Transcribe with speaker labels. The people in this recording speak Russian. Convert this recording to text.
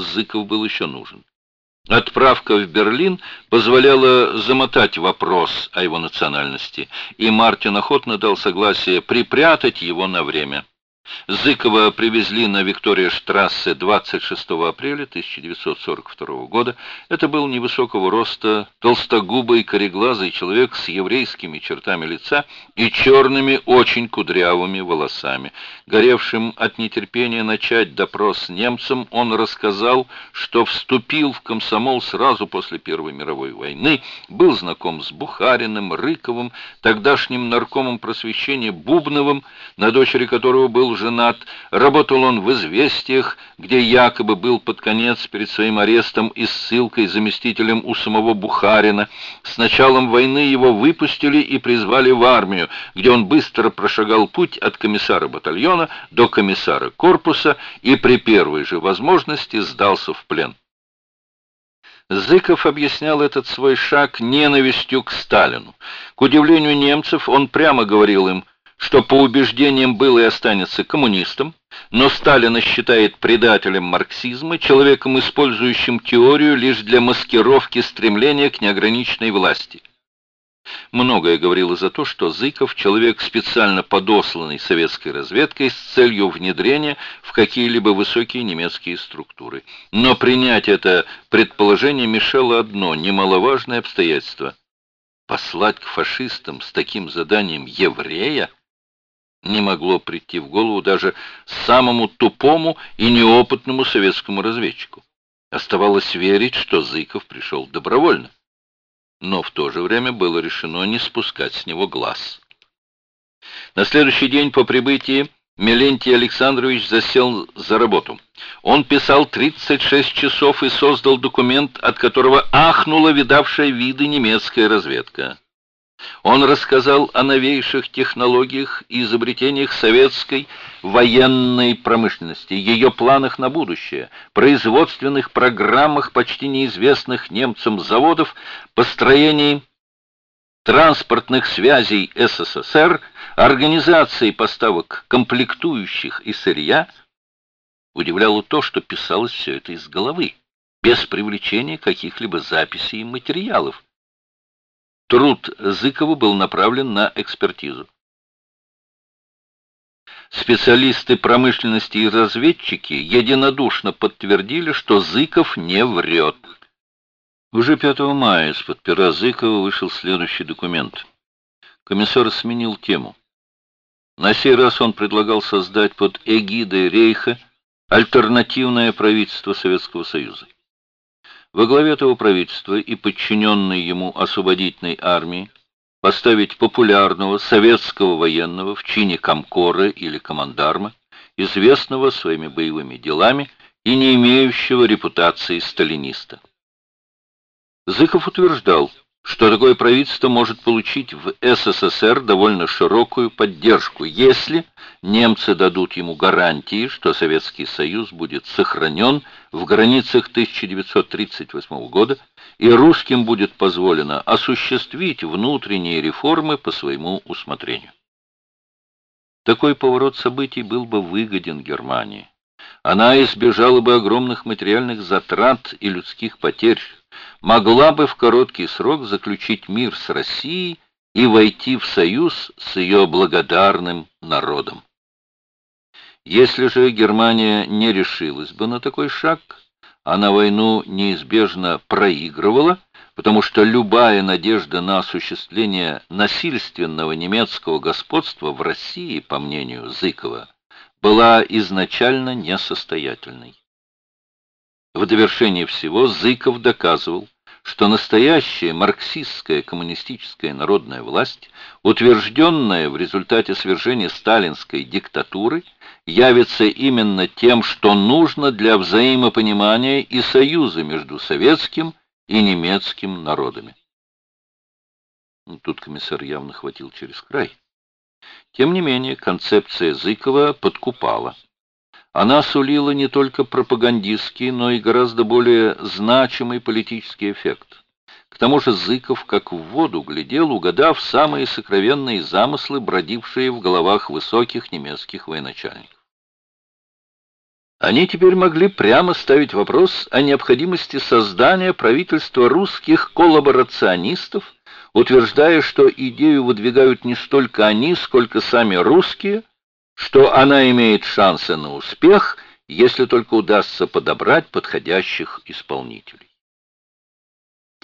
Speaker 1: Зыков был еще нужен. Отправка в Берлин позволяла замотать вопрос о его национальности, и Мартин охотно дал согласие припрятать его на время. Зыкова привезли на Виктория-штрассе 26 апреля 1942 года. Это был невысокого роста, толстогубый, кореглазый человек с еврейскими чертами лица и черными, очень кудрявыми волосами. Горевшим от нетерпения начать допрос немцам, он рассказал, что вступил в комсомол сразу после Первой мировой войны, был знаком с Бухариным, Рыковым, тогдашним наркомом просвещения Бубновым, на дочери которого был женат, работал он в «Известиях», где якобы был под конец перед своим арестом и ссылкой заместителем у самого Бухарина. С началом войны его выпустили и призвали в армию, где он быстро прошагал путь от комиссара батальона до комиссара корпуса и при первой же возможности сдался в плен. Зыков объяснял этот свой шаг ненавистью к Сталину. К удивлению немцев, он прямо говорил им – что по убеждениям был и останется коммунистом, но Сталина считает предателем марксизма, человеком, использующим теорию лишь для маскировки стремления к неограниченной власти. Многое говорило за то, что Зыков – человек, специально подосланный советской разведкой с целью внедрения в какие-либо высокие немецкие структуры. Но принять это предположение мешало одно немаловажное обстоятельство. Послать к фашистам с таким заданием еврея – не могло прийти в голову даже самому тупому и неопытному советскому разведчику. Оставалось верить, что Зыков пришел добровольно. Но в то же время было решено не спускать с него глаз. На следующий день по прибытии Мелентий Александрович засел за работу. Он писал 36 часов и создал документ, от которого ахнула видавшая виды немецкая разведка. Он рассказал о новейших технологиях и изобретениях советской военной промышленности, ее планах на будущее, производственных программах почти неизвестных немцам заводов, построении транспортных связей СССР, организации поставок комплектующих и сырья. Удивляло то, что писалось все это из головы, без привлечения каких-либо записей и материалов. Труд Зыкова был направлен на экспертизу. Специалисты промышленности и разведчики единодушно подтвердили, что Зыков не врет. Уже 5 мая из-под пера Зыкова вышел следующий документ. Комиссар сменил тему. На сей раз он предлагал создать под эгидой Рейха альтернативное правительство Советского Союза. Во главе этого правительства и подчиненной ему освободительной армии поставить популярного советского военного в чине комкора или командарма, известного своими боевыми делами и не имеющего репутации сталиниста. Зыков утверждал, что такое правительство может получить в СССР довольно широкую поддержку, если немцы дадут ему гарантии, что Советский Союз будет сохранен в границах 1938 года, и русским будет позволено осуществить внутренние реформы по своему усмотрению. Такой поворот событий был бы выгоден Германии. Она избежала бы огромных материальных затрат и людских потерь, могла бы в короткий срок заключить мир с Россией и войти в союз с ее благодарным народом. Если же Германия не решилась бы на такой шаг, она войну неизбежно проигрывала, потому что любая надежда на осуществление насильственного немецкого господства в России, по мнению Зыкова, была изначально несостоятельной. В довершение всего Зыков доказывал, что настоящая марксистская коммунистическая народная власть, утвержденная в результате свержения сталинской диктатуры, явится именно тем, что нужно для взаимопонимания и союза между советским и немецким народами. Ну, тут комиссар явно хватил через край. Тем не менее, концепция Зыкова подкупала. Она сулила не только пропагандистский, но и гораздо более значимый политический эффект. К тому же Зыков как в воду глядел, угадав самые сокровенные замыслы, бродившие в головах высоких немецких военачальников. Они теперь могли прямо ставить вопрос о необходимости создания правительства русских коллаборационистов, утверждая, что идею выдвигают не столько они, сколько сами русские, что она имеет шансы на успех, если только удастся подобрать подходящих исполнителей.